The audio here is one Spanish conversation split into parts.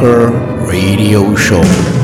Metal Bunker Radio Show.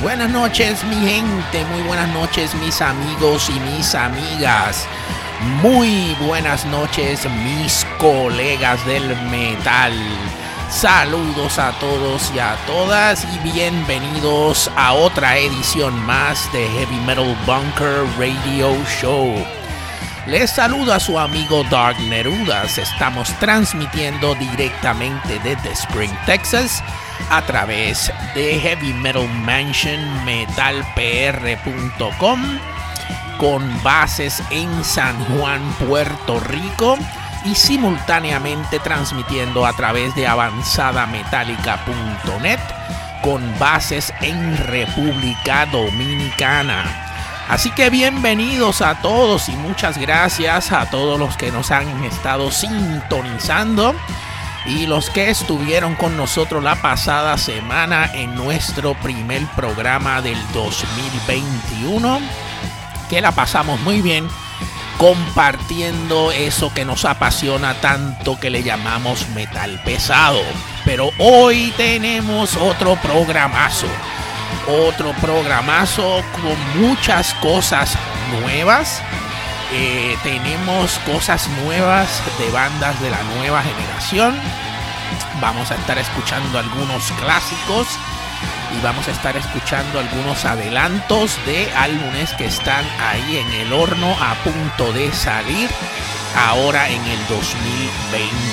Buenas noches mi gente, muy buenas noches mis amigos y mis amigas, muy buenas noches mis colegas del metal. Saludos a todos y a todas y bienvenidos a otra edición más de Heavy Metal Bunker Radio Show. Les saluda su amigo Dark Nerudas. Estamos transmitiendo directamente desde Spring, Texas, a través de Heavy Metal Mansion metalpr.com con bases en San Juan, Puerto Rico y simultáneamente transmitiendo a través de avanzadametallica.net con bases en República Dominicana. Así que bienvenidos a todos y muchas gracias a todos los que nos han estado sintonizando y los que estuvieron con nosotros la pasada semana en nuestro primer programa del 2021, que la pasamos muy bien compartiendo eso que nos apasiona tanto que le llamamos metal pesado. Pero hoy tenemos otro programazo. Otro programazo con muchas cosas nuevas. Eh, tenemos cosas nuevas de bandas de la nueva generación. Vamos a estar escuchando algunos clásicos y vamos a estar escuchando algunos adelantos de álbumes que están ahí en el horno a punto de salir ahora en el 2021.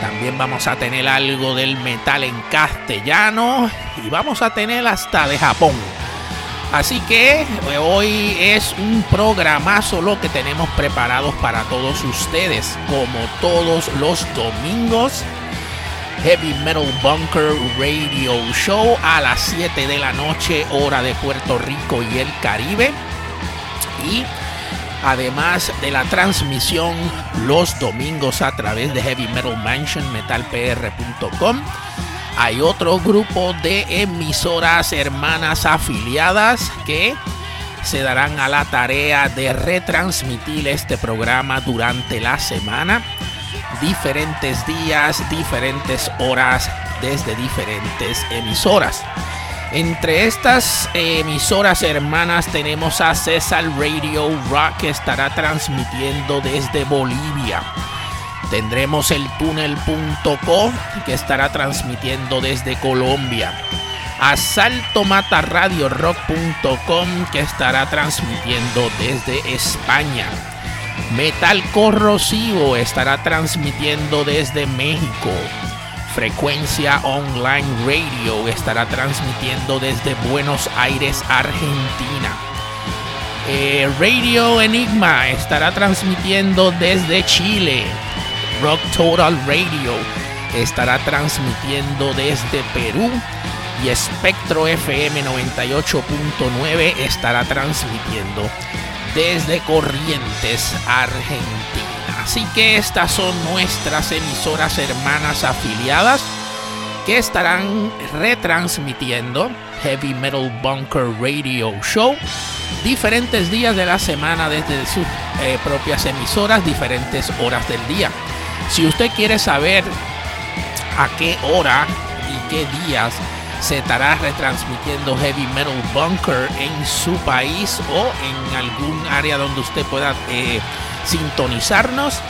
También vamos a tener algo del metal en castellano y vamos a tener hasta de Japón. Así que eh, hoy es un programazo lo que tenemos preparados para todos ustedes, como todos los domingos. Heavy Metal Bunker Radio Show a las 7 de la noche, hora de Puerto Rico y el Caribe. Y además de la transmisión los domingos a través de Heavy Metal Mansion, metalpr.com. Hay otro grupo de emisoras hermanas afiliadas que se darán a la tarea de retransmitir este programa durante la semana diferentes días, diferentes horas desde diferentes emisoras. Entre estas emisoras hermanas tenemos a César Radio Rock que estará transmitiendo desde Bolivia. Tendremos el túnel.co que estará transmitiendo desde Colombia. Asalto Mata Radio Rock.com que estará transmitiendo desde España. Metal Corrosivo estará transmitiendo desde México. Frecuencia Online Radio estará transmitiendo desde Buenos Aires, Argentina. Eh, Radio Enigma estará transmitiendo desde Chile. Rock Total Radio estará transmitiendo desde Perú. Y Espectro FM 98.9 estará transmitiendo desde Corrientes, Argentina. Así que estas son nuestras emisoras hermanas afiliadas que estarán retransmitiendo Heavy Metal Bunker Radio Show diferentes días de la semana desde sus eh, propias emisoras, diferentes horas del día. Si usted quiere saber a qué hora y qué días se estará retransmitiendo Heavy Metal Bunker en su país o en algún área donde usted pueda eh, sintonizarnos.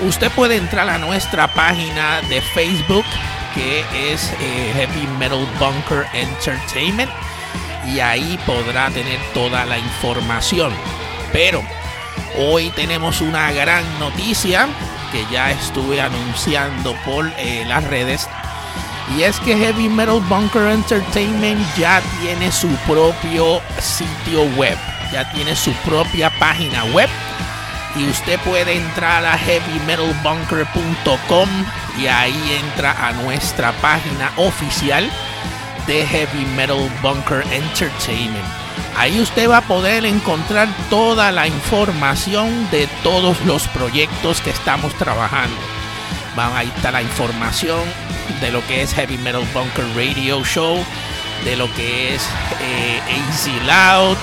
Usted puede entrar a nuestra página de Facebook que es eh, Heavy Metal Bunker Entertainment y ahí podrá tener toda la información. Pero hoy tenemos una gran noticia que ya estuve anunciando por eh, las redes y es que Heavy Metal Bunker Entertainment ya tiene su propio sitio web, ya tiene su propia página web. Y usted puede entrar a heavymetalbunker.com y ahí entra a nuestra página oficial de Heavy Metal Bunker Entertainment. Ahí usted va a poder encontrar toda la información de todos los proyectos que estamos trabajando. Van ahí está la información de lo que es Heavy Metal Bunker Radio Show, de lo que es eh, Easy Loud,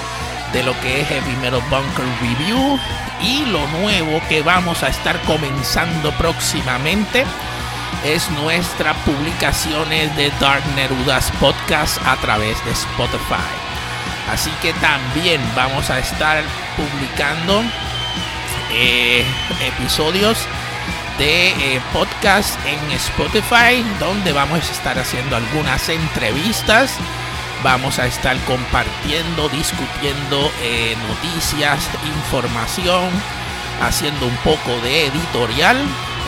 de lo que es Heavy Metal Bunker Review y lo nuevo que vamos a estar comenzando próximamente es nuestras publicaciones de Dark Nerudas Podcast a través de Spotify. Así que también vamos a estar publicando eh, episodios de eh, podcast en Spotify, donde vamos a estar haciendo algunas entrevistas. Vamos a estar compartiendo, discutiendo eh, noticias, información, haciendo un poco de editorial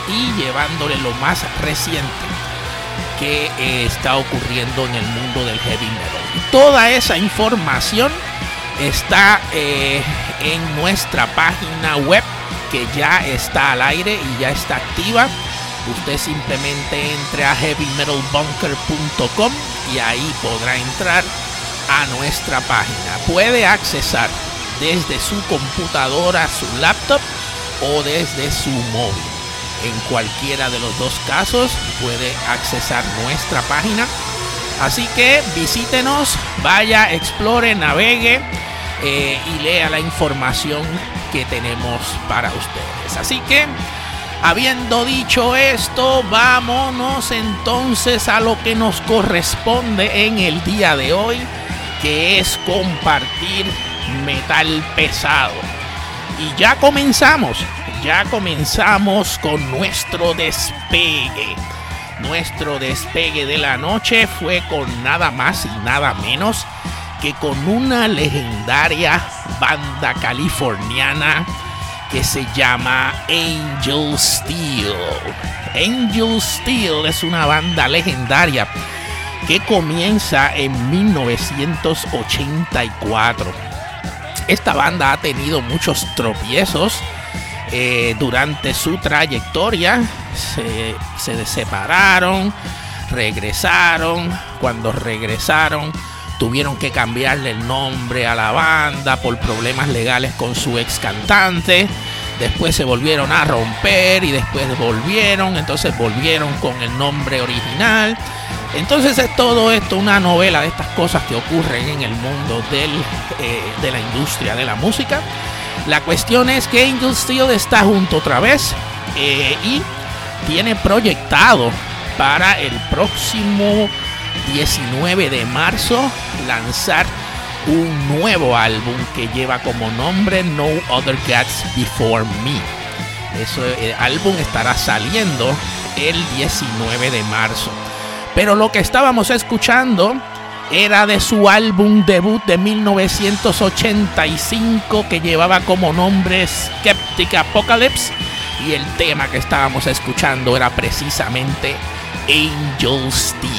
y llevándole lo más reciente eh, está ocurriendo en el mundo del heavy metal. Toda esa información está en nuestra página web que ya está al aire y ya está activa. Usted simplemente entre a heavymetalbunker.com y ahí podrá entrar a nuestra página. Puede accesar desde su computadora, su laptop o desde su móvil. En cualquiera de los dos casos puede accesar nuestra página. Así que visítenos, vaya, explore, navegue eh, y lea la información que tenemos para ustedes. Así que Habiendo dicho esto, vámonos entonces a lo que nos corresponde en el día de hoy, que es compartir metal pesado. Y ya comenzamos, ya comenzamos con nuestro despegue. Nuestro despegue de la noche fue con nada más y nada menos que con una legendaria banda californiana que se llama Angel Steel. Angel Steel es una banda legendaria que comienza en 1984. Esta banda ha tenido muchos tropiezos eh, durante su trayectoria. Se, se separaron, regresaron. Cuando regresaron, tuvieron que cambiarle el nombre a la banda por problemas legales con su ex cantante. Después se volvieron a romper y después volvieron, entonces volvieron con el nombre original. Entonces es todo esto una novela de estas cosas que ocurren en el mundo eh, de la industria de la música. La cuestión es que Angel Steel está junto otra vez eh, y tiene proyectado para el próximo 19 de marzo lanzar un nuevo álbum que lleva como nombre No Other Gods Before Me. Eso, el álbum estará saliendo el 19 de marzo. Pero lo que estábamos escuchando era de su álbum debut de 1985 que llevaba como nombre Skeptic Apocalypse y el tema que estábamos escuchando era precisamente Angel Steel.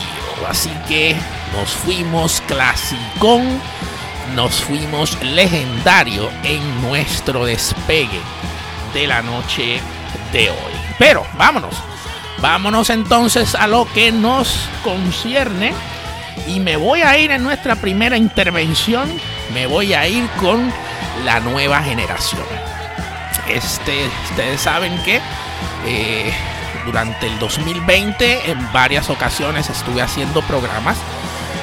Así que nos fuimos clasicón, nos fuimos legendario en nuestro despegue de la noche de hoy. Pero vámonos, vámonos entonces a lo que nos concierne. Y me voy a ir en nuestra primera intervención, me voy a ir con la nueva generación. Este, ustedes saben que eh, durante el 2020 en varias ocasiones estuve haciendo programas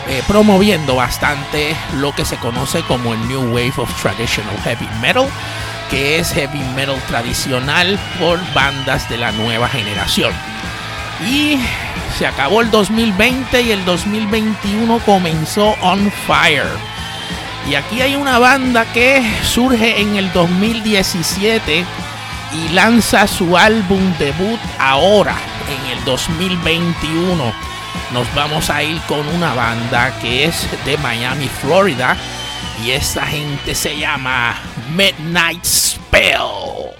eh, promoviendo bastante lo que se conoce como el New Wave of Traditional Heavy Metal, que es heavy metal tradicional por bandas de la nueva generación. Y se acabó el 2020 y el 2021 comenzó on fire. Y aquí hay una banda que surge en el 2017 y lanza su álbum debut ahora, en el 2021. Nos vamos a ir con una banda que es de Miami, Florida. Y esta gente se llama Midnight Spell.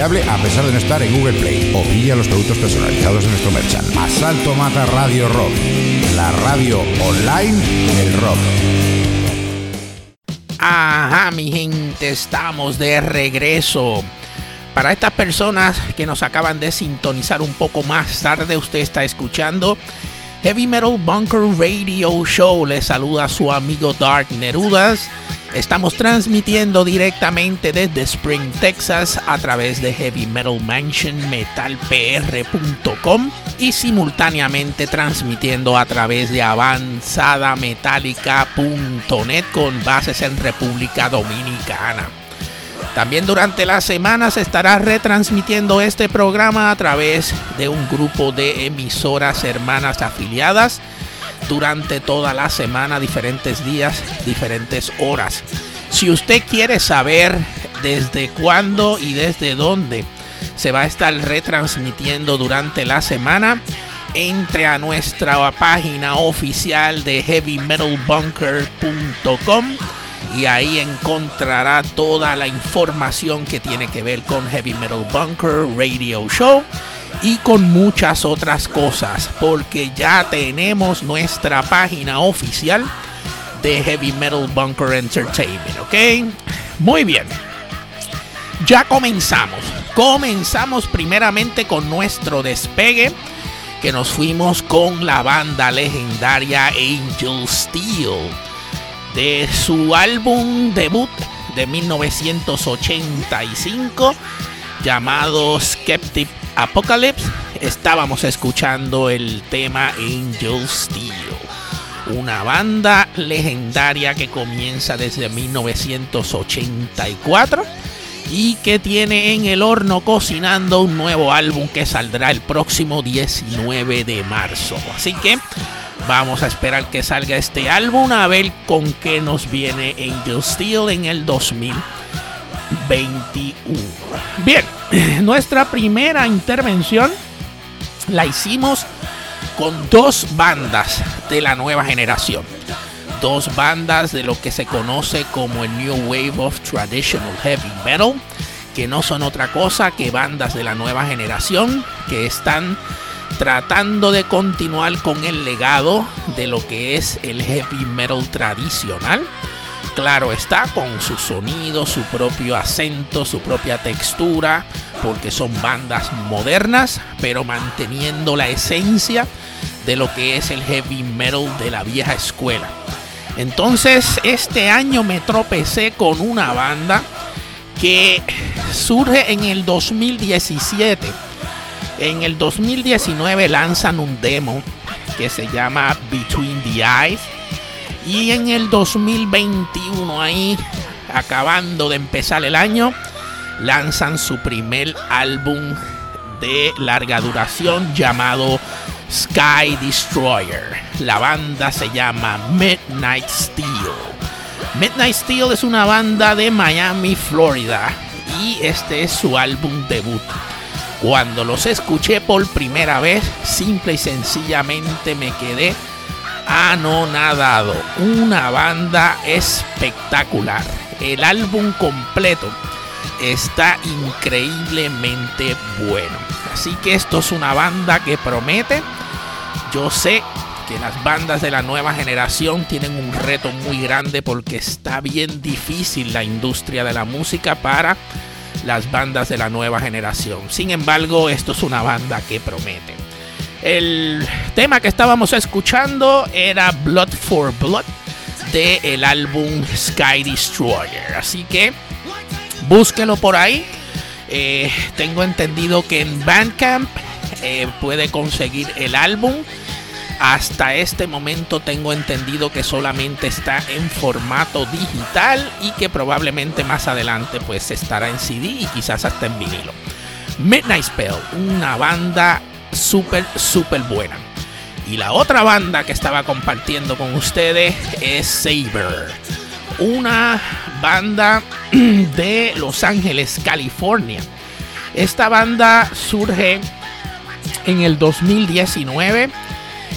a pesar de no estar en Google Play. O pilla los productos personalizados de nuestro merchant. Asalto Mata Radio Rock, la radio online del rock. Ajá, mi gente, estamos de regreso. Para estas personas que nos acaban de sintonizar un poco más tarde, usted está escuchando Heavy Metal Bunker Radio Show. Le saluda a su amigo Dark Nerudas. Estamos transmitiendo directamente desde Spring, Texas, a través de Heavy Metal Mansion metalpr.com y simultáneamente transmitiendo a través de avanzadametallica.net con bases en República Dominicana. También durante la semana se estará retransmitiendo este programa a través de un grupo de emisoras hermanas afiliadas durante toda la semana, diferentes días, diferentes horas. Si usted quiere saber desde cuándo y desde dónde se va a estar retransmitiendo durante la semana, entre a nuestra página oficial de heavymetalbunker.com y ahí encontrará toda la información que tiene que ver con Heavy Metal Bunker Radio Show y con muchas otras cosas, porque ya tenemos nuestra página oficial de Heavy Metal Bunker Entertainment, ¿ok? Muy bien. Ya comenzamos. Comenzamos primeramente con nuestro despegue, que nos fuimos con la banda legendaria Angel Steel de su álbum debut de 1985 llamado Skeptic Apocalypse. Estábamos escuchando el tema Angel Steel, una banda legendaria que comienza desde 1984 y que tiene en el horno cocinando un nuevo álbum que saldrá el próximo 19 de marzo. Así que Vamos a esperar que salga este álbum a ver con qué nos viene Angel Steel en el 2021. Bien, nuestra primera intervención la hicimos con dos bandas de la nueva generación. Dos bandas de lo que se conoce como el New Wave of Traditional Heavy Metal, que no son otra cosa que bandas de la nueva generación que están tratando de continuar con el legado de lo que es el heavy metal tradicional. Claro está, con su sonido, su propio acento, su propia textura, porque son bandas modernas, pero manteniendo la esencia de lo que es el heavy metal de la vieja escuela. Entonces, este año me tropecé con una banda que surge en el 2017 en el 2019 lanzan un demo que se llama Between the Eyes. Y en el 2021, ahí acabando de empezar el año, lanzan su primer álbum de larga duración llamado Sky Destroyer. La banda se llama Midnight Steel. Midnight Steel es una banda de Miami, Florida. Y este es su álbum debut. Cuando los escuché por primera vez, simple y sencillamente me quedé anonadado. Una banda espectacular. El álbum completo está increíblemente bueno. Así que esto es una banda que promete. Yo sé que las bandas de la nueva generación tienen un reto muy grande porque está bien difícil la industria de la música para las bandas de la nueva generación. Sin embargo, esto es una banda que promete. El tema que estábamos escuchando era Blood for Blood de el álbum Sky Destroyer. Así que búsquelo por ahí. Eh, tengo entendido que en Bandcamp eh, puede conseguir el álbum. Hasta este momento tengo entendido que solamente está en formato digital y que probablemente más adelante pues estará en CD y quizás hasta en vinilo. Midnight Spell, una banda súper, súper buena. Y la otra banda que estaba compartiendo con ustedes es Saber, una banda de Los Ángeles, California. Esta banda surge en el 2019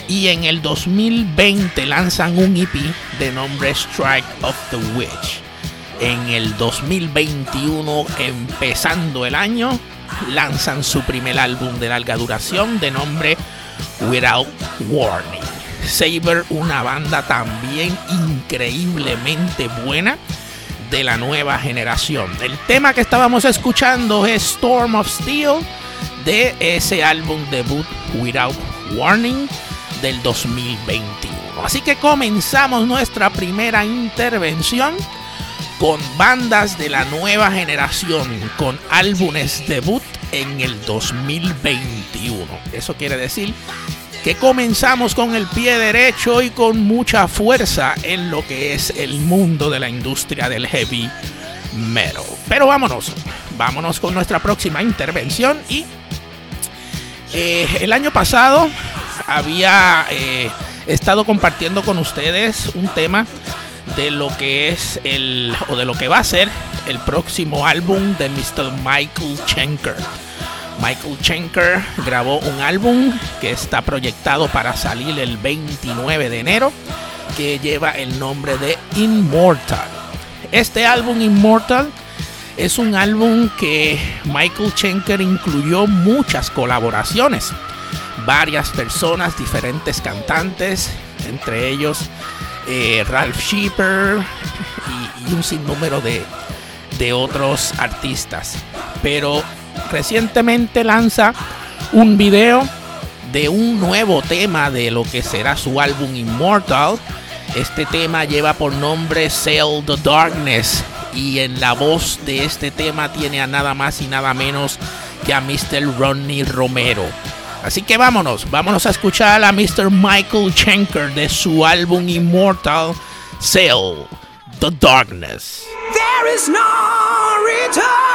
y en el 2020 lanzan un EP de nombre Strike of the Witch. En el 2021, empezando el año, lanzan su primer álbum de larga duración de nombre Without Warning. Saber, una banda también increíblemente buena de la nueva generación. El tema que estábamos escuchando es Storm of Steel de ese álbum debut Without Warning del 2021. Así que comenzamos nuestra primera intervención con bandas de la nueva generación, con álbumes debut en el 2021. Eso quiere decir que comenzamos con el pie derecho y con mucha fuerza en lo que es el mundo de la industria del heavy metal. Pero vámonos, vámonos con nuestra próxima intervención y eh, el año pasado había eh, estado compartiendo con ustedes un tema de lo que es el o de lo que va a ser el próximo álbum de Mr. Michael Schenker. Michael Schenker grabó un álbum que está proyectado para salir el 29 de enero que lleva el nombre de Immortal. Este álbum Immortal es un álbum que Michael Schenker incluyó muchas colaboraciones. Varias personas, diferentes cantantes, entre ellos eh, Ralph Sheeper y, un sinnúmero de, de otros artistas. Pero recientemente lanza un video de un nuevo tema de lo que será su álbum Immortal. Este tema lleva por nombre Sail the Darkness y en la voz de este tema tiene a nada más y nada menos que a Mr. Ronnie Romero. Así que vámonos, vámonos a escuchar a Mr. Michael Schenker de su álbum Immortal Sail the Darkness. There is no return.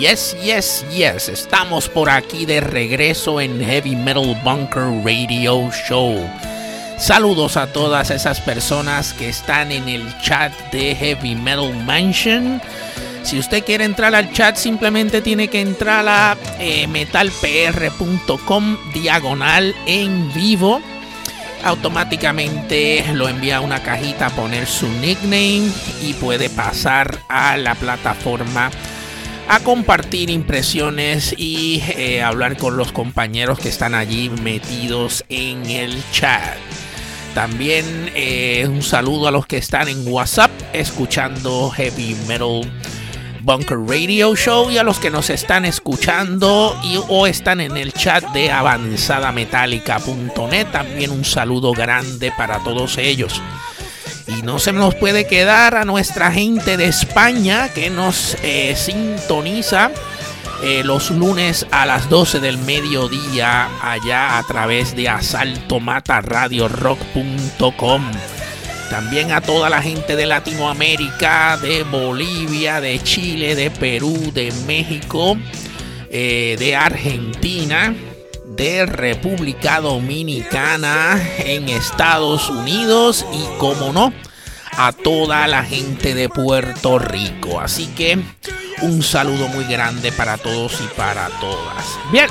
Yes, yes, yes. Estamos por aquí de regreso en Heavy Metal Bunker Radio Show. Saludos a todas esas personas que están en el chat de Heavy Metal Mansion. Si usted quiere entrar al chat, simplemente tiene que entrar a eh, metalpr.com diagonal en vivo. Automáticamente lo envía a una cajita a poner su nickname y puede pasar a la plataforma a compartir impresiones y eh, hablar con los compañeros que están allí metidos en el chat. También eh, un saludo a los que están en WhatsApp escuchando Heavy Metal Bunker Radio Show y a los que nos están escuchando y, o están en el chat de avanzadametálica.net. También un saludo grande para todos ellos. Y no se nos puede quedar a nuestra gente de España que nos eh, sintoniza eh, los lunes a las 12 del mediodía allá a través de asaltomataradiorock.com. También a toda la gente de Latinoamérica, de Bolivia, de Chile, de Perú, de México, eh, de Argentina, de República Dominicana, en Estados Unidos y, como no, a toda la gente de Puerto Rico. Así que un saludo muy grande para todos y para todas. Bien,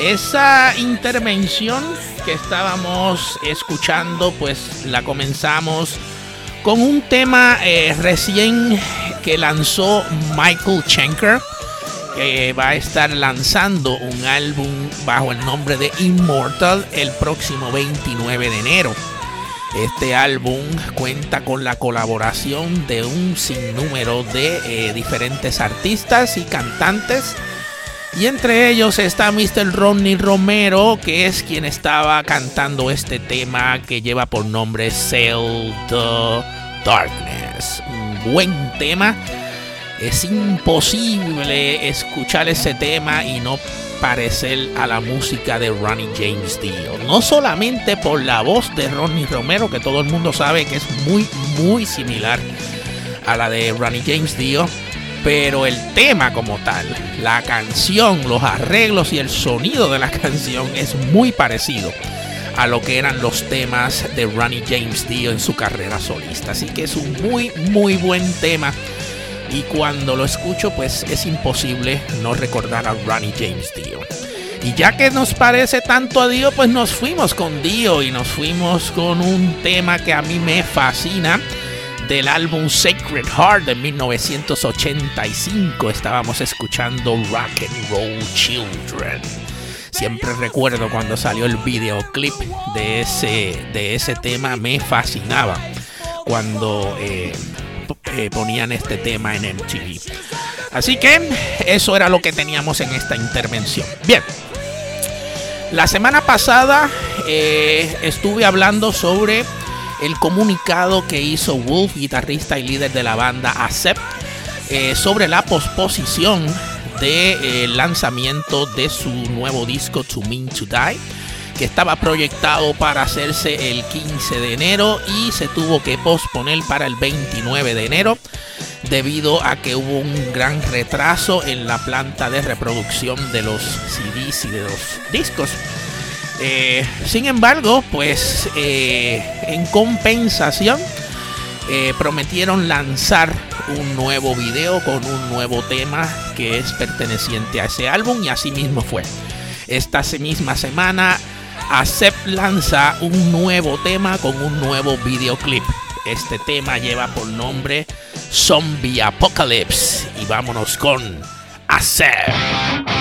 esa intervención que estábamos escuchando, pues la comenzamos con un tema eh, recién que lanzó Michael Schenker, que va a estar lanzando un álbum bajo el nombre de Immortal el próximo 29 de enero. Este álbum cuenta con la colaboración de un sinnúmero de eh, diferentes artistas y cantantes y entre ellos está Mr. Ronnie Romero, que es quien estaba cantando este tema que lleva por nombre Sail the Darkness. Un buen tema. Es imposible escuchar ese tema y no parecer a la música de Ronnie James Dio. No solamente por la voz de Ronnie Romero, que todo el mundo sabe que es muy, muy similar a la de Ronnie James Dio pero el tema como tal, la canción, los arreglos y el sonido de la canción es muy parecido a lo que eran los temas de Ronnie James Dio en su carrera solista. Así que es un muy, muy buen tema. Y cuando lo escucho, pues es imposible no recordar a Ronnie James Dio. Y ya que nos parece tanto a Dio, pues nos fuimos con Dio y nos fuimos con un tema que a mí me fascina del álbum Sacred Heart de 1985 estábamos escuchando Rock and Roll Children. Siempre recuerdo cuando salió el videoclip de ese, de ese tema, me fascinaba cuando eh, eh, ponían este tema en MTV. Así que eso era lo que teníamos en esta intervención. Bien, la semana pasada eh, estuve hablando sobre el comunicado que hizo Wolf, guitarrista y líder de la banda Accept, eh, sobre la posposición del de, lanzamiento de su nuevo disco To Mean to Die, que estaba proyectado para hacerse el 15 de enero y se tuvo que posponer para el 29 de enero debido a que hubo un gran retraso en la planta de reproducción de los CDs y de los discos. Eh, sin embargo, pues eh, en compensación eh, prometieron lanzar un nuevo video con un nuevo tema que es perteneciente a ese álbum y así mismo fue. Esta misma semana Acep lanza un nuevo tema con un nuevo videoclip. Este tema lleva por nombre Zombie Apocalypse y vámonos con Acep.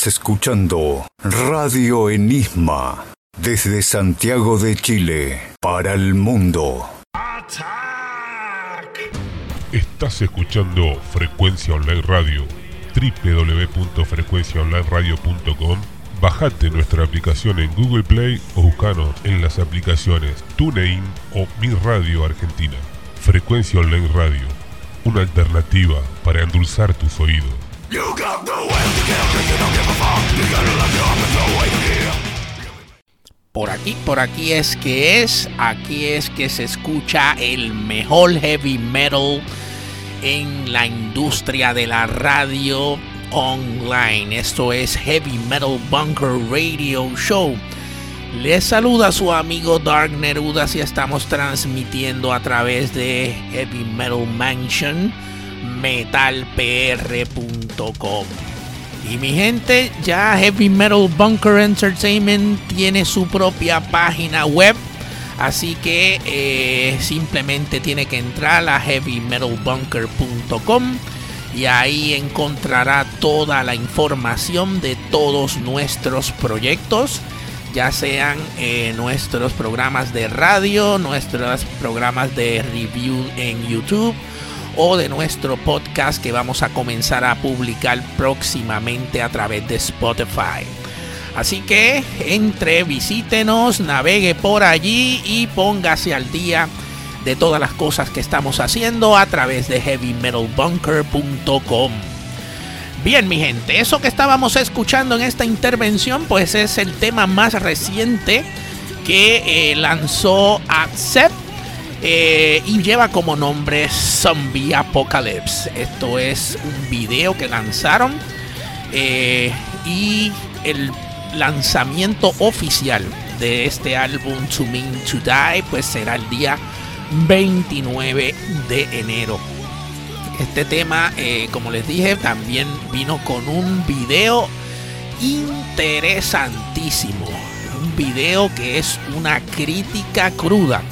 Estás escuchando Radio Enigma desde Santiago de Chile para el mundo. Estás escuchando Frecuencia Online Radio, www.frecuenciaonlineradio.com. Bajate nuestra aplicación en Google Play o buscanos en las aplicaciones TuneIn o Mi Radio Argentina. Frecuencia Online Radio, una alternativa para endulzar tus oídos. Por aquí, por aquí es que es, aquí es que se escucha el mejor heavy metal en la industria de la radio online. Esto es Heavy Metal Bunker Radio Show. Les saluda su amigo Dark Nerudas y estamos transmitiendo a través de Heavy Metal Mansion metalpr.com. Y mi gente, ya Heavy Metal Bunker Entertainment tiene su propia página web. Así que eh, simplemente tiene que entrar a heavymetalbunker.com y ahí encontrará toda la información de todos nuestros proyectos, ya sean eh, nuestros programas de radio, nuestros programas de review en YouTube o de nuestro podcast que vamos a comenzar a publicar próximamente a través de Spotify. Así que entre, visítenos, navegue por allí y póngase al día de todas las cosas que estamos haciendo a través de heavymetalbunker.com. Bien, mi gente, eso que estábamos escuchando en esta intervención, pues es el tema más reciente que eh, lanzó Accept eh, y lleva como nombre Zombie Apocalypse. Esto es un video que lanzaron eh, y el lanzamiento oficial de este álbum To Mean to Die pues será el día 29 de enero. Este tema, eh, como les dije, también vino con un video interesantísimo. Un video que es una crítica cruda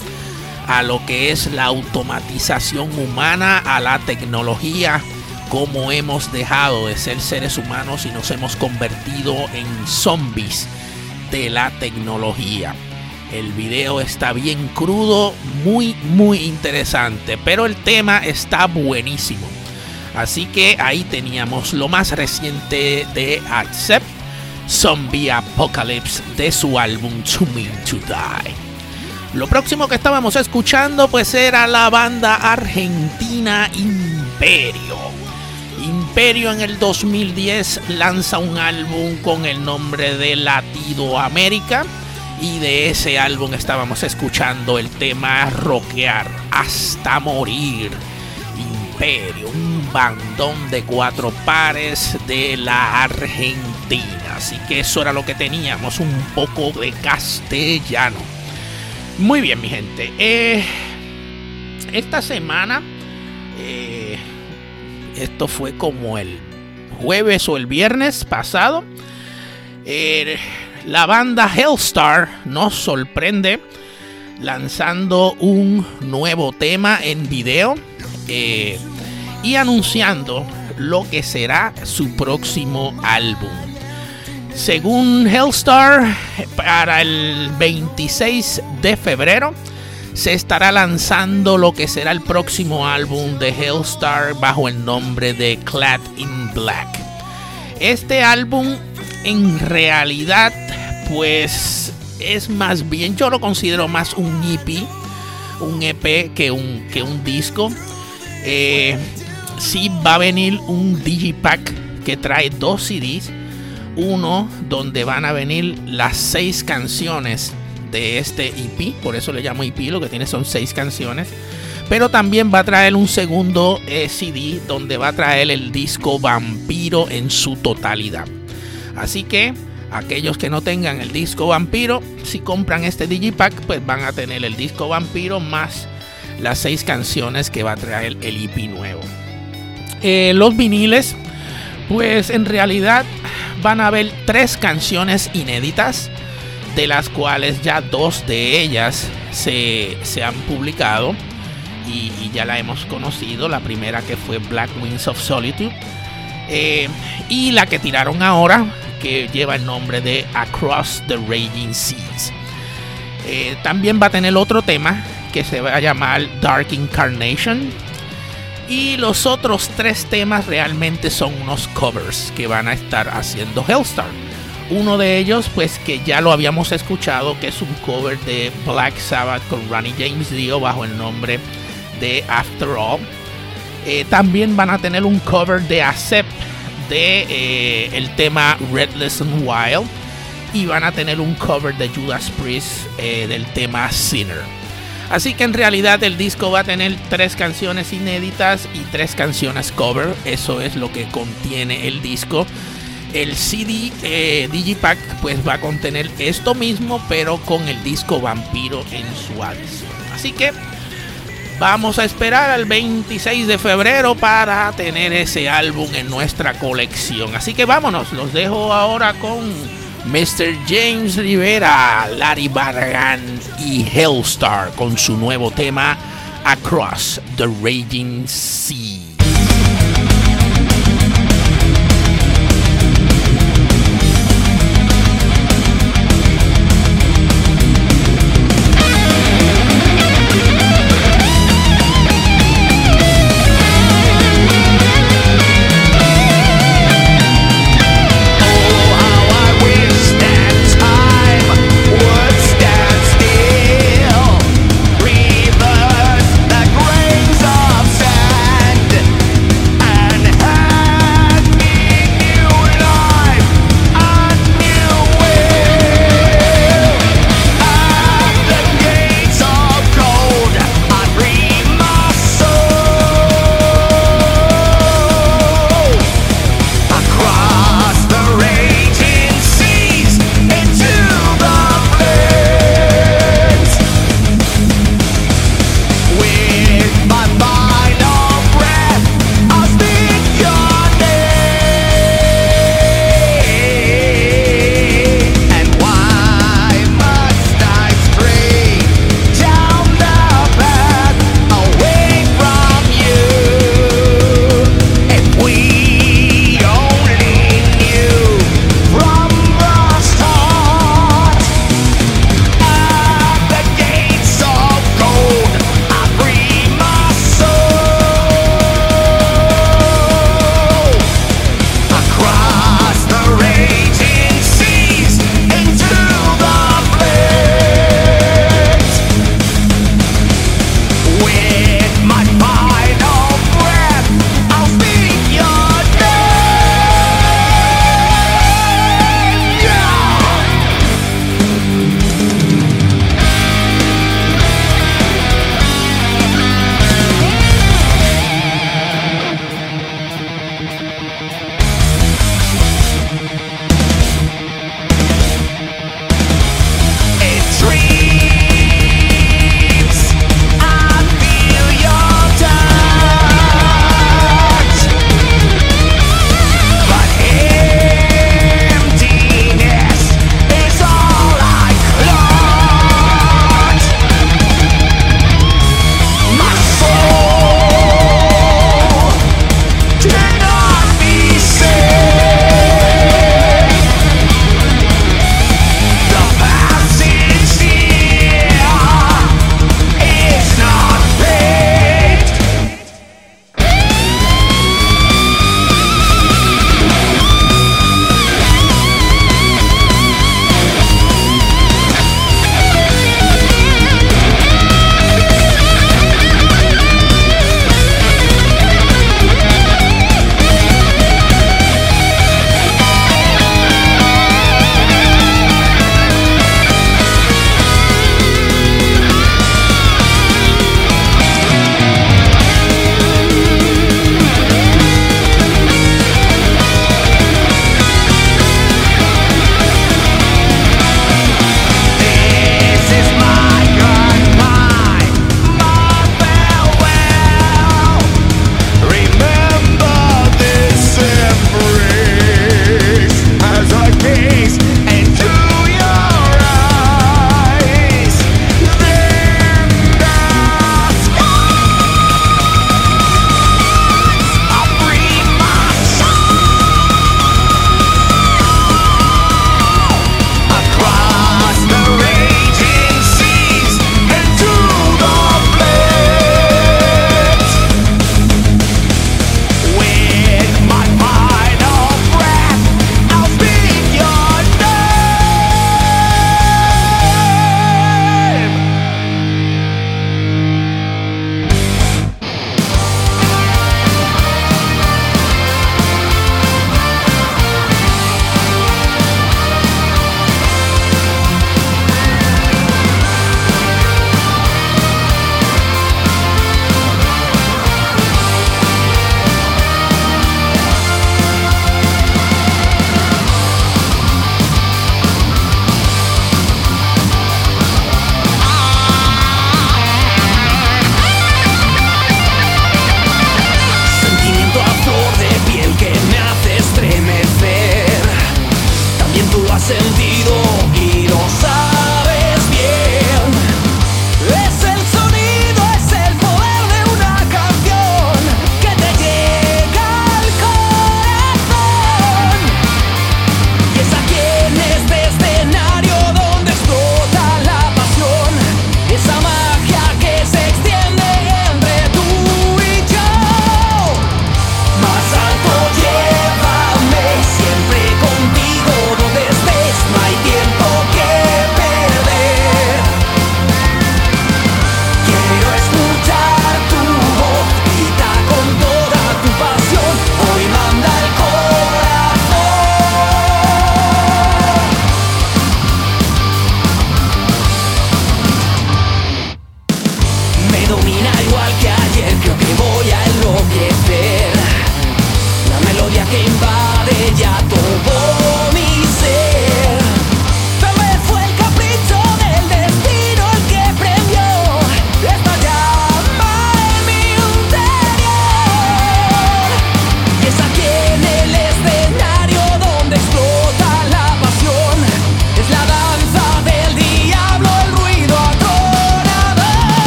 a lo que es la automatización humana, a la tecnología, cómo hemos dejado de ser seres humanos y nos hemos convertido en zombies de la tecnología. El video está bien crudo, muy muy interesante, pero el tema está buenísimo. Así que ahí teníamos lo más reciente de Accept, Zombie Apocalypse de su álbum To Mean to Die. Lo próximo que estábamos escuchando pues era la banda argentina Imperio. Imperio en el 2010 lanza un álbum con el nombre de Latido América y de ese álbum estábamos escuchando el tema Rockear hasta morir. Imperio, un bandón de cuatro pares de la Argentina. Así que eso era lo que teníamos, un poco de castellano. Muy bien, mi gente. Eh, esta semana, eh, esto fue como el jueves o el viernes pasado. Eh, la banda Hellstar nos sorprende lanzando un nuevo tema en video y anunciando lo que será su próximo álbum. Según Hellstar, para el 26 de febrero se estará lanzando lo que será el próximo álbum de Hellstar bajo el nombre de Clad in Black. Este álbum en realidad pues es más bien, yo lo considero más un EP, un EP que un, que un disco. Eh, sí va a venir un Digipack que trae dos CDs. Uno donde van a venir las seis canciones de este EP, por eso le llamo EP, lo que tiene son seis canciones. Pero también va a traer un segundo eh, CD donde va a traer el disco Vampiro en su totalidad. Así que aquellos que no tengan el disco Vampiro, si compran este Digipack, pues van a tener el disco Vampiro más las seis canciones que va a traer el EP nuevo. Eh, los viniles, pues en realidad van a haber tres canciones inéditas, de las cuales ya dos de ellas se, se han publicado y, ya la hemos conocido. La primera que fue Black Wings of Solitude. Eh, y la que tiraron ahora, que lleva el nombre de Across the Raging Seas. Eh, también va a tener otro tema que se va a llamar Dark Incarnation. Y los otros tres temas realmente son unos covers que van a estar haciendo Hellstar. Uno de ellos, pues que ya lo habíamos escuchado, que es un cover de Black Sabbath con Ronnie James Dio bajo el nombre de After All. Eh, también van a tener un cover de Accept de eh, el tema Redless and Wild y van a tener un cover de Judas Priest eh, del tema Sinner. Así que en realidad el disco va a tener tres canciones inéditas y tres canciones cover. Eso es lo que contiene el disco. El CD eh, Digipack pues va a contener esto mismo pero con el disco Vampiro en su adición. Así que Vamos a esperar al 26 de febrero para tener ese álbum en nuestra colección. Así que vámonos, los dejo ahora con Mr. James Rivera, Larry Barragan y Hellstar con su nuevo tema Across the Raging Sea.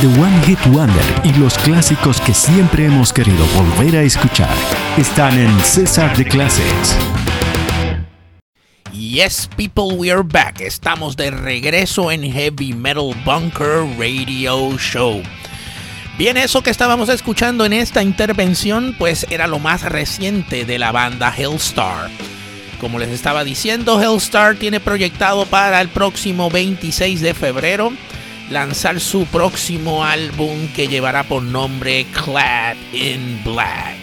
The One Hit Wonder y los clásicos que siempre hemos querido volver a escuchar están en César de Classics. Yes, people, we're back. Estamos de regreso en Heavy Metal Bunker Radio Show. Bien, eso que estábamos escuchando en esta intervención, pues era lo más reciente de la banda Hellstar. Como les estaba diciendo, Hellstar tiene proyectado para el próximo 26 de febrero lanzar su próximo álbum que llevará por nombre Clad in Black.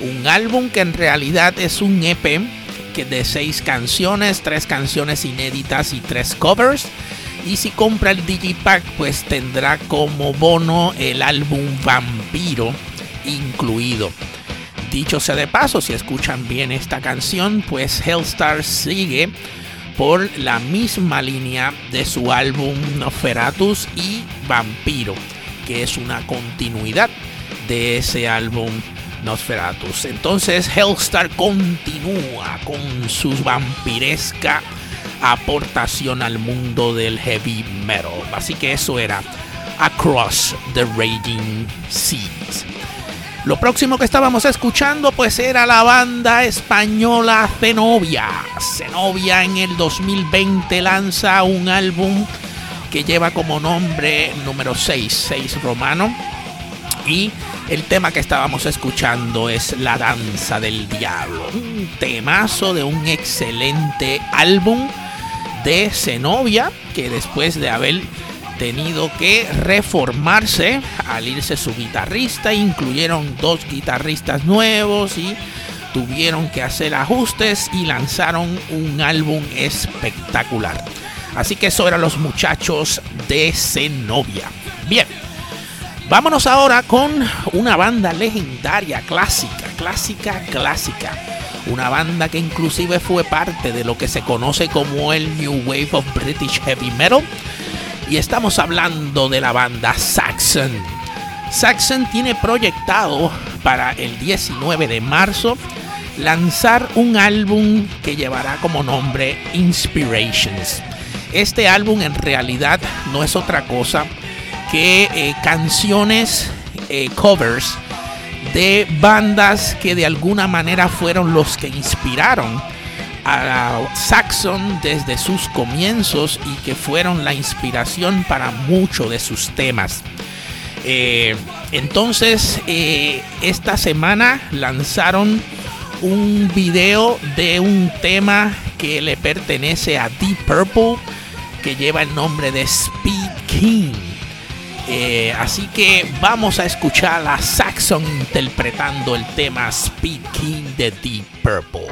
Un álbum que en realidad es un EP que de seis canciones, tres canciones inéditas y tres covers. Y si compra el Digipack, pues tendrá como bono el álbum Vampiro incluido. Dicho sea de paso, si escuchan bien esta canción, pues Hellstar sigue por la misma línea de su álbum Nosferatus y Vampiro, que es una continuidad de ese álbum Nosferatus. Entonces Hellstar continúa con su vampiresca aportación al mundo del heavy metal. Así que eso era Across the Raging Seas. Lo próximo que estábamos escuchando pues era la banda española Zenobia. Zenobia en el 2020 lanza un álbum que lleva como nombre número 6, 6 romano. Y el tema que estábamos escuchando es La Danza del Diablo. Un temazo de un excelente álbum de Zenobia que después de haber tenido que reformarse al irse su guitarrista. Incluyeron dos guitarristas nuevos y tuvieron que hacer ajustes y lanzaron un álbum espectacular. Así que eso eran los muchachos de Zenobia. Bien, vámonos ahora con una banda legendaria, clásica, clásica, clásica. Una banda que inclusive fue parte de lo que se conoce como el New Wave of British Heavy Metal y estamos hablando de la banda Saxon. Saxon tiene proyectado para el 19 de marzo lanzar un álbum que llevará como nombre Inspirations. Este álbum en realidad no es otra cosa que eh, canciones, eh, covers de bandas que de alguna manera fueron los que inspiraron a Saxon desde sus comienzos y que fueron la inspiración para muchos de sus temas. Eh, entonces, eh, esta semana lanzaron un video de un tema que le pertenece a Deep Purple, que lleva el nombre de Speed King. Eh, así que vamos a escuchar a Saxon interpretando el tema Speed King de Deep Purple.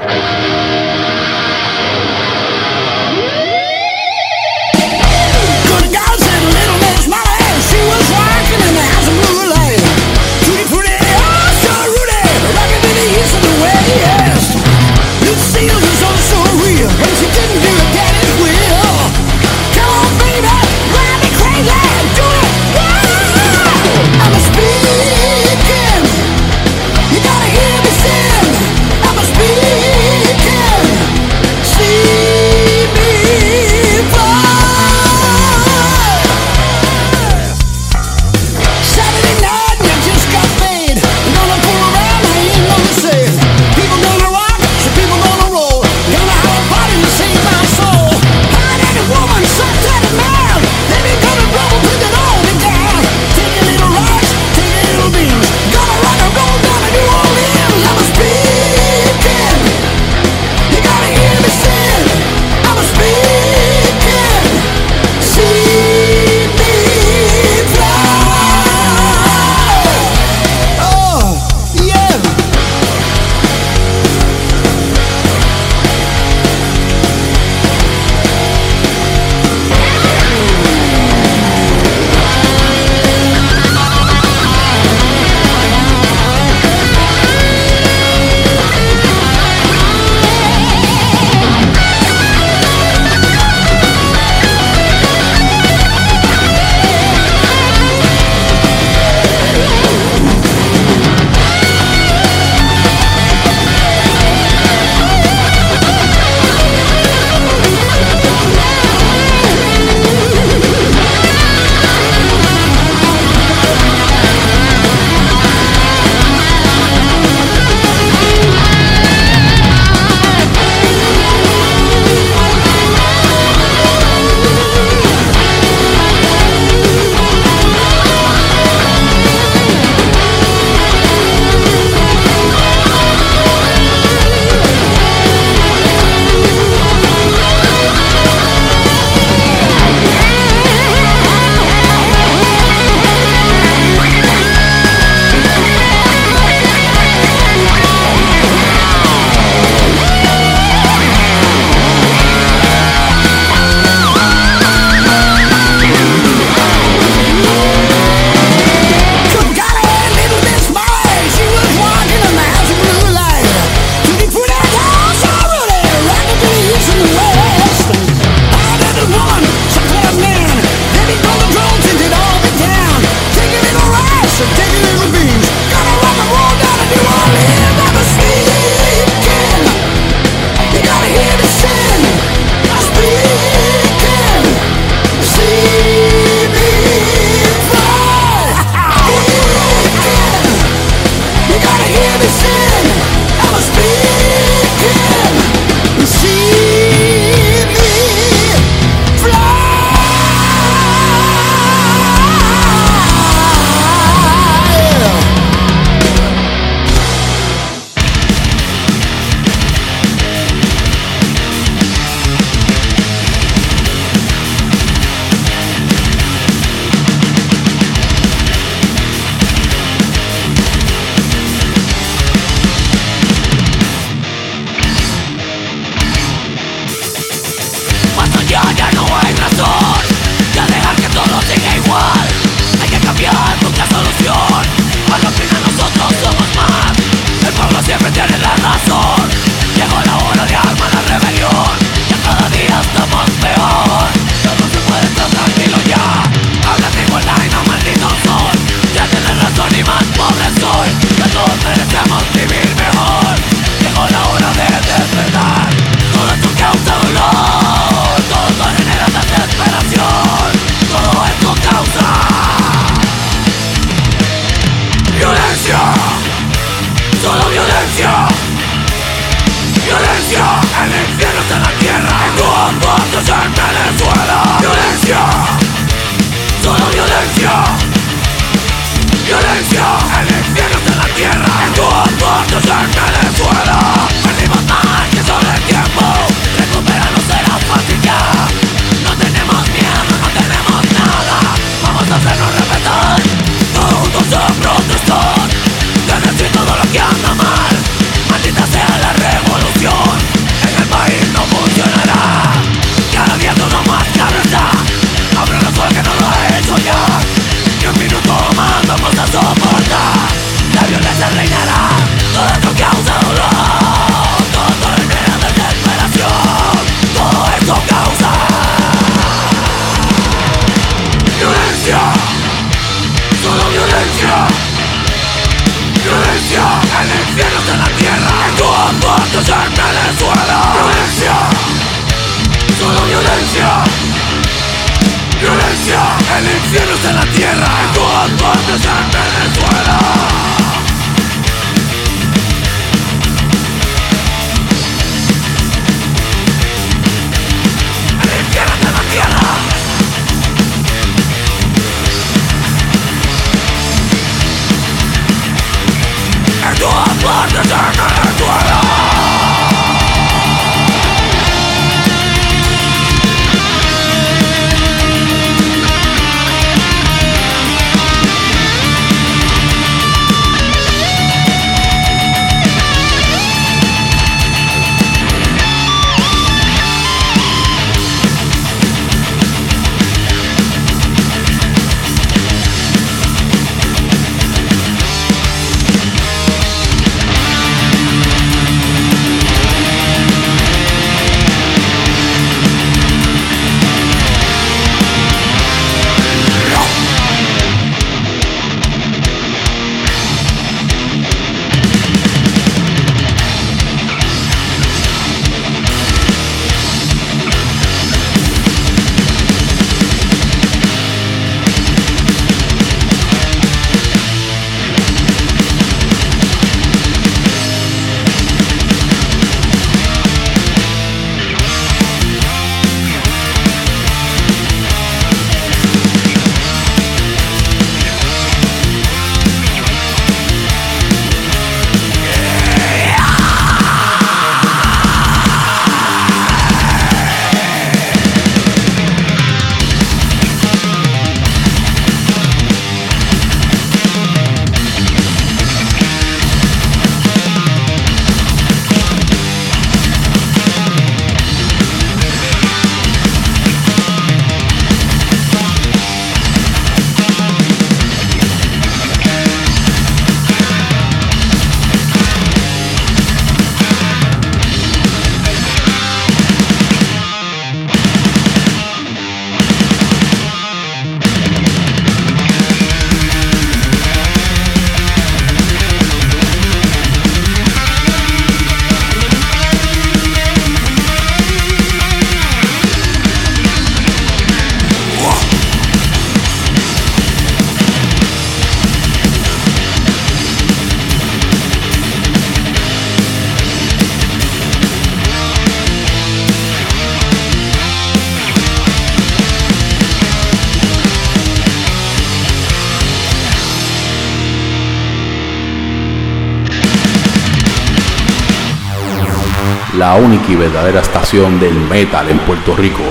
la única y verdadera estación del metal en Puerto Rico.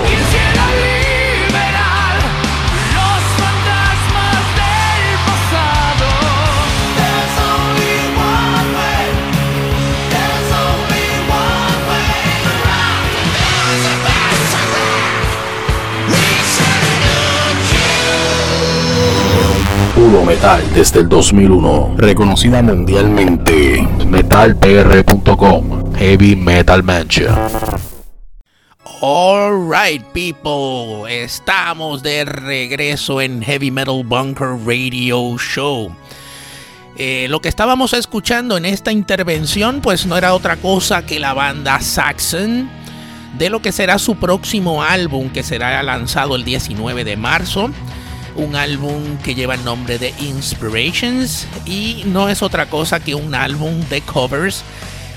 metal desde el 2001, reconocida mundialmente. MetalPR.com Heavy Metal Mancha. Alright people, estamos de regreso en Heavy Metal Bunker Radio Show. Eh, lo que estábamos escuchando en esta intervención pues no era otra cosa que la banda Saxon de lo que será su próximo álbum que será lanzado el 19 de marzo un álbum que lleva el nombre de Inspirations y no es otra cosa que un álbum de covers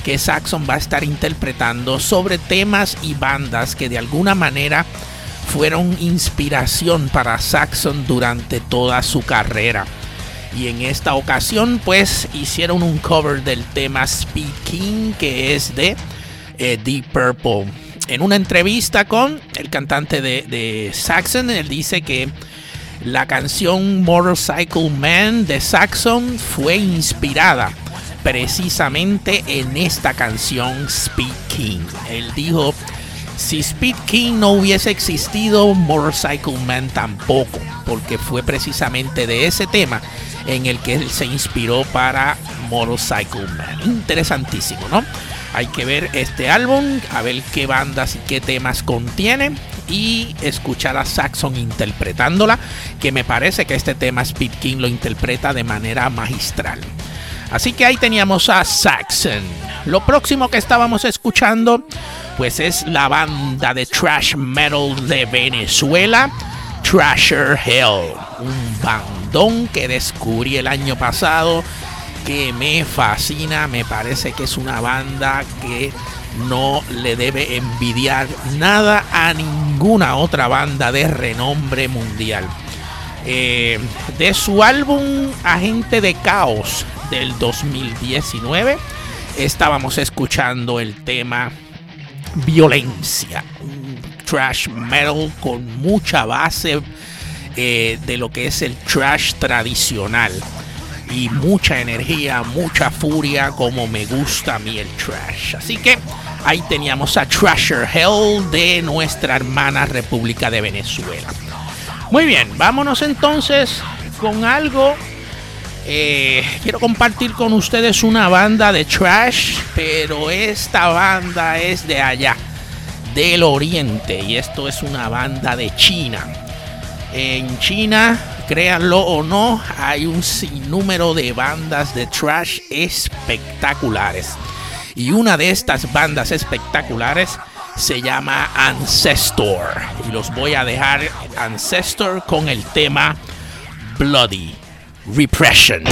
que Saxon va a estar interpretando sobre temas y bandas que de alguna manera fueron inspiración para Saxon durante toda su carrera. Y en esta ocasión pues hicieron un cover del tema Speaking que es de eh, Deep Purple. En una entrevista con el cantante de, de Saxon, él dice que la canción Motorcycle Man de Saxon fue inspirada precisamente en esta canción Speed King. Él dijo, si Speed King no hubiese existido, Motorcycle Man tampoco, porque fue precisamente de ese tema en el que él se inspiró para Motorcycle Man. Interesantísimo, ¿no? Hay que ver este álbum, a ver qué bandas y qué temas contiene y escuchar a Saxon interpretándola, que me parece que este tema Speed King lo interpreta de manera magistral. Así que ahí teníamos a Saxon. Lo próximo que estábamos escuchando, pues es la banda de trash metal de Venezuela, Trasher Hell. Un bandón que descubrí el año pasado que me fascina. Me parece que es una banda que no le debe envidiar nada a ninguna otra banda de renombre mundial. Eh, de su álbum Agente de Caos del 2019 estábamos escuchando el tema Violencia, un trash metal con mucha base eh, de lo que es el trash tradicional y mucha energía, mucha furia como me gusta a mí el trash. Así que ahí teníamos a Trasher Hell de nuestra hermana República de Venezuela. Muy bien, vámonos entonces con algo. Eh, quiero compartir con ustedes una banda de trash, pero esta banda es de allá, del oriente, y esto es una banda de China. En China, créanlo o no, hay un sinnúmero de bandas de trash espectaculares. Y una de estas bandas espectaculares se llama Ancestor. Y los voy a dejar Ancestor con el tema Bloody Repression.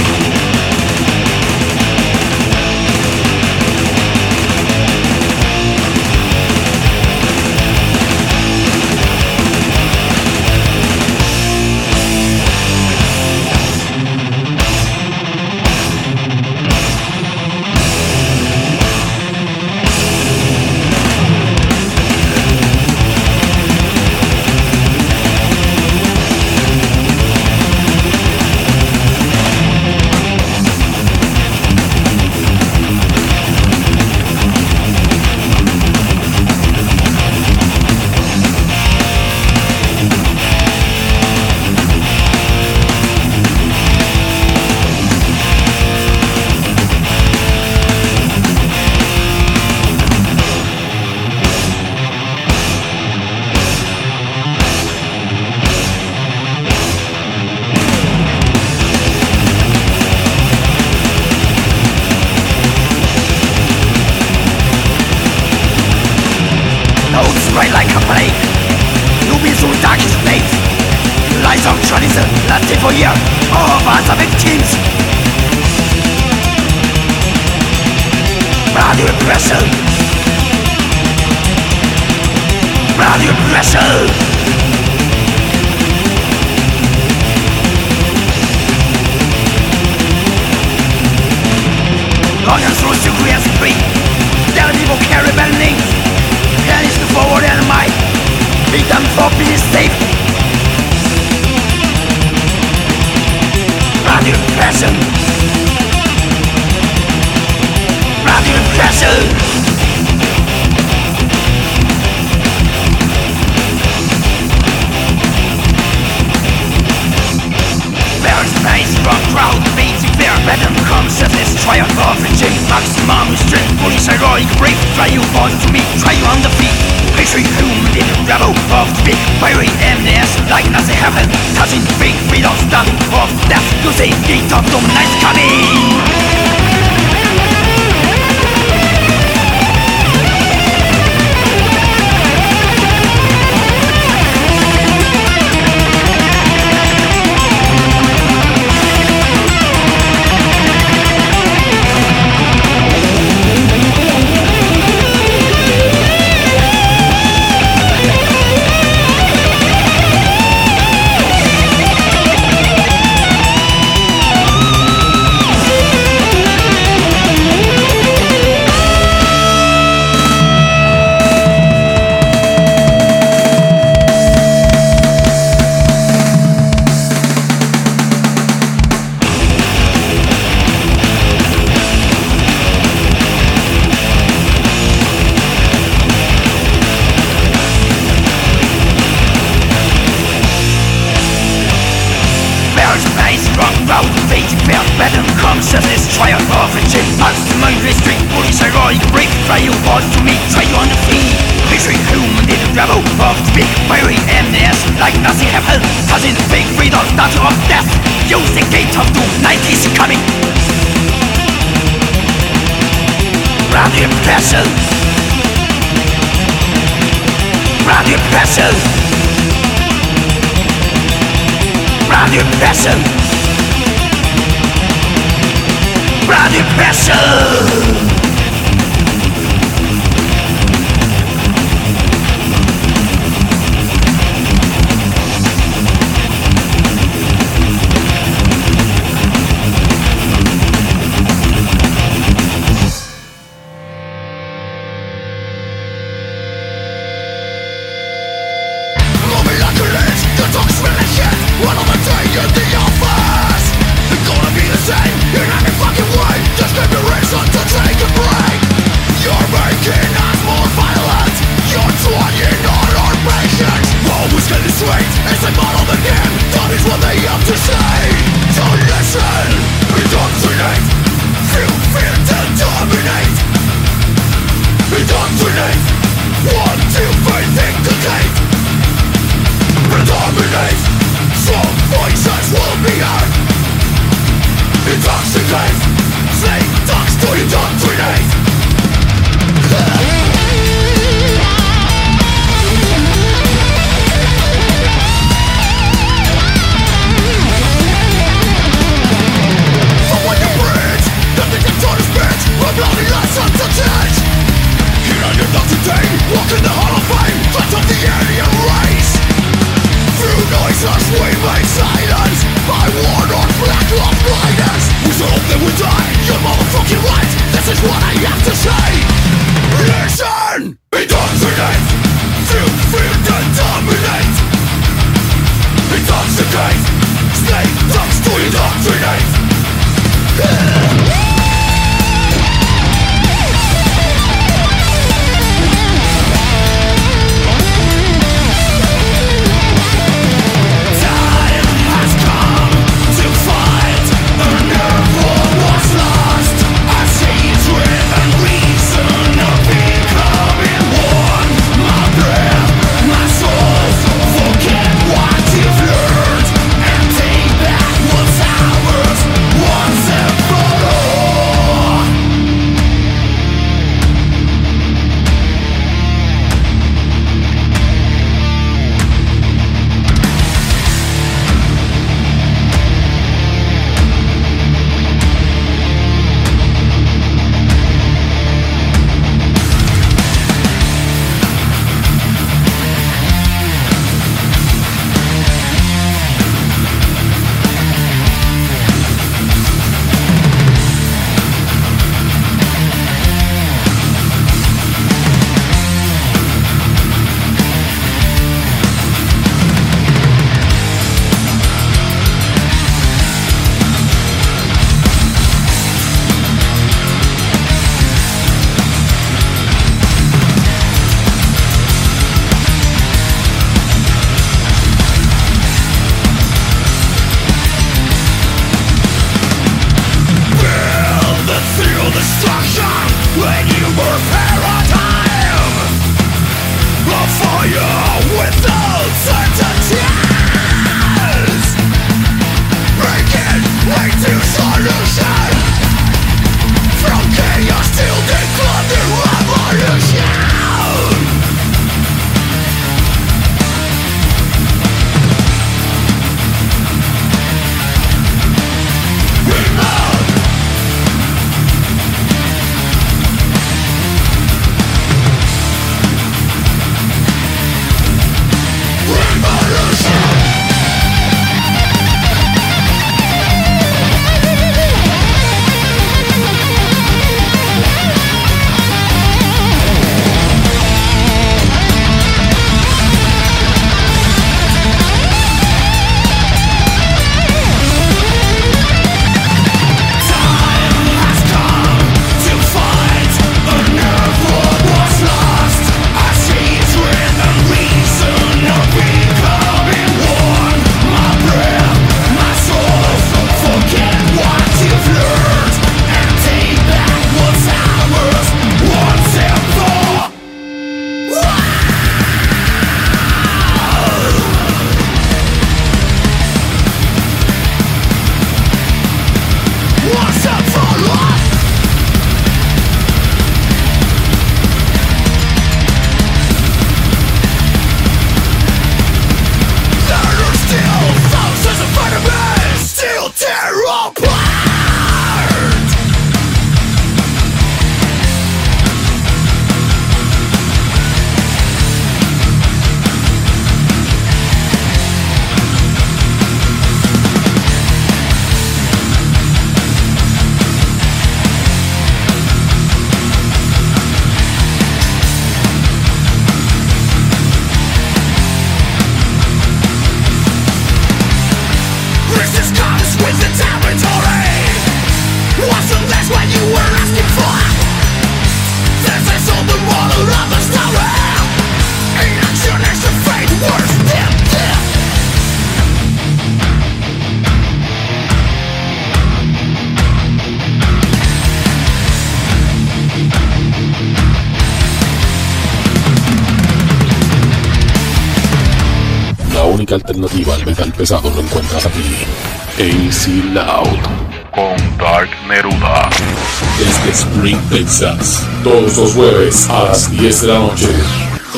Texas. Todos los jueves a las 10 de la noche.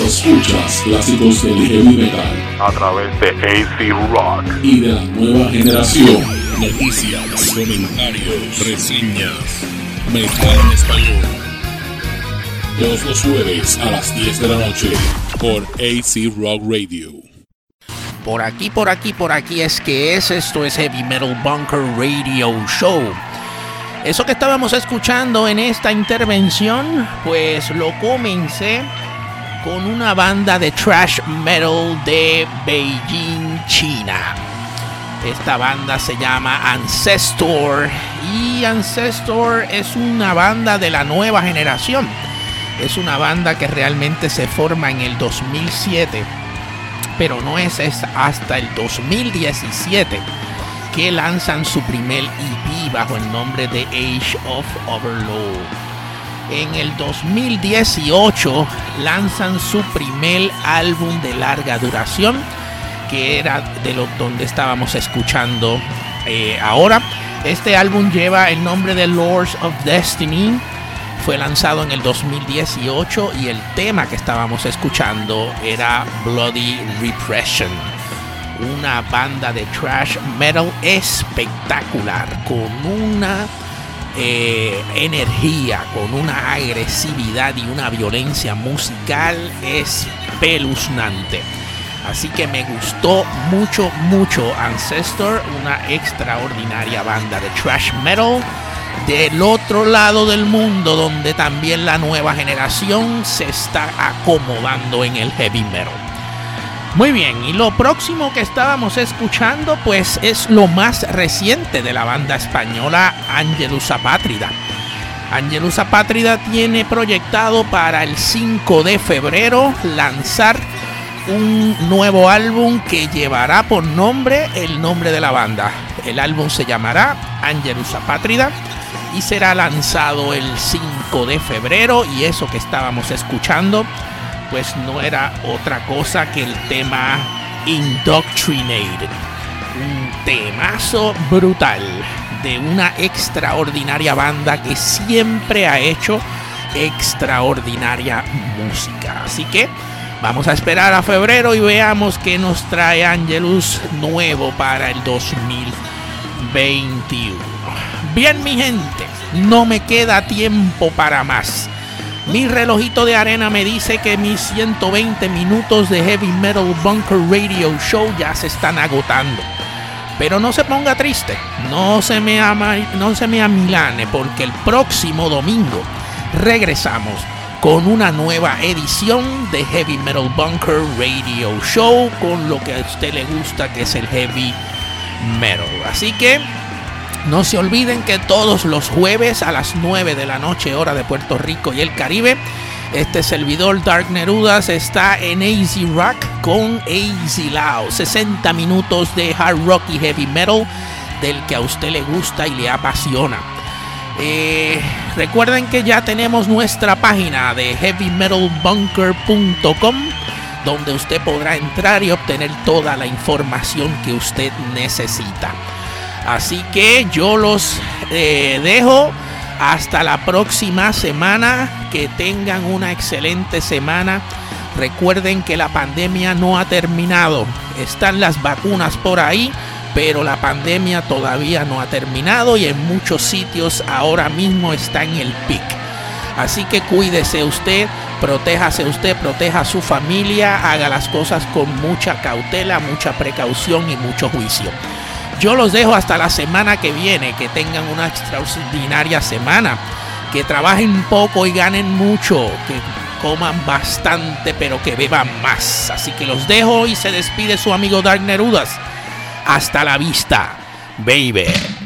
Escuchas clásicos del heavy metal. A través de AC Rock. Y de la nueva generación. Noticias, comentarios, reseñas. Metal en español. Todos los jueves a las 10 de la noche. Por AC Rock Radio. Por aquí, por aquí, por aquí es que es esto es Heavy Metal Bunker Radio Show. Eso que estábamos escuchando en esta intervención, pues lo comencé con una banda de trash metal de Beijing, China. Esta banda se llama Ancestor y Ancestor es una banda de la nueva generación. Es una banda que realmente se forma en el 2007 pero no es, es hasta el 2017 que lanzan su primer EP bajo el nombre de Age of Overload. En el 2018 lanzan su primer álbum de larga duración, que era de lo donde estábamos escuchando eh, ahora. Este álbum lleva el nombre de Lords of Destiny, fue lanzado en el 2018 y el tema que estábamos escuchando era Bloody Repression. Una banda de trash metal espectacular, con una eh, energía, con una agresividad y una violencia musical espeluznante. Así que me gustó mucho, mucho Ancestor, una extraordinaria banda de trash metal del otro lado del mundo donde también la nueva generación se está acomodando en el heavy metal. Muy bien, y lo próximo que estábamos escuchando pues es lo más reciente de la banda española Angelus Apátrida. Angelus Apátrida tiene proyectado para el 5 de febrero lanzar un nuevo álbum que llevará por nombre el nombre de la banda. El álbum se llamará Angelus Apátrida y será lanzado el 5 de febrero y eso que estábamos escuchando pues no era otra cosa que el tema Indoctrinated. Un temazo brutal de una extraordinaria banda que siempre ha hecho extraordinaria música. Así que vamos a esperar a febrero y veamos qué nos trae Angelus nuevo para el 2021. Bien, mi gente, no me queda tiempo para más. Mi relojito de arena me dice que mis 120 minutos de Heavy Metal Bunker Radio Show ya se están agotando. Pero no se ponga triste, no se me, ama, no se me amilane, porque el próximo domingo regresamos con una nueva edición de Heavy Metal Bunker Radio Show con lo que a usted le gusta, que es el heavy metal. Así que no se olviden que todos los jueves a las 9 de la noche, hora de Puerto Rico y el Caribe, este servidor Dark Nerudas está en AZ Rock con AZ Loud. 60 minutos de hard rock y heavy metal del que a usted le gusta y le apasiona. Eh, recuerden que ya tenemos nuestra página de heavymetalbunker.com donde usted podrá entrar y obtener toda la información que usted necesita. Así que yo los eh, dejo hasta la próxima semana. Que tengan una excelente semana. Recuerden que la pandemia no ha terminado. Están las vacunas por ahí, pero la pandemia todavía no ha terminado y en muchos sitios ahora mismo está en el pic. Así que cuídese usted, protéjase usted, proteja a su familia, haga las cosas con mucha cautela, mucha precaución y mucho juicio. Yo los dejo hasta la semana que viene. Que tengan una extraordinaria semana. Que trabajen poco y ganen mucho. Que coman bastante pero que beban más. Así que los dejo y se despide su amigo Dark Nerudas. Hasta la vista, baby.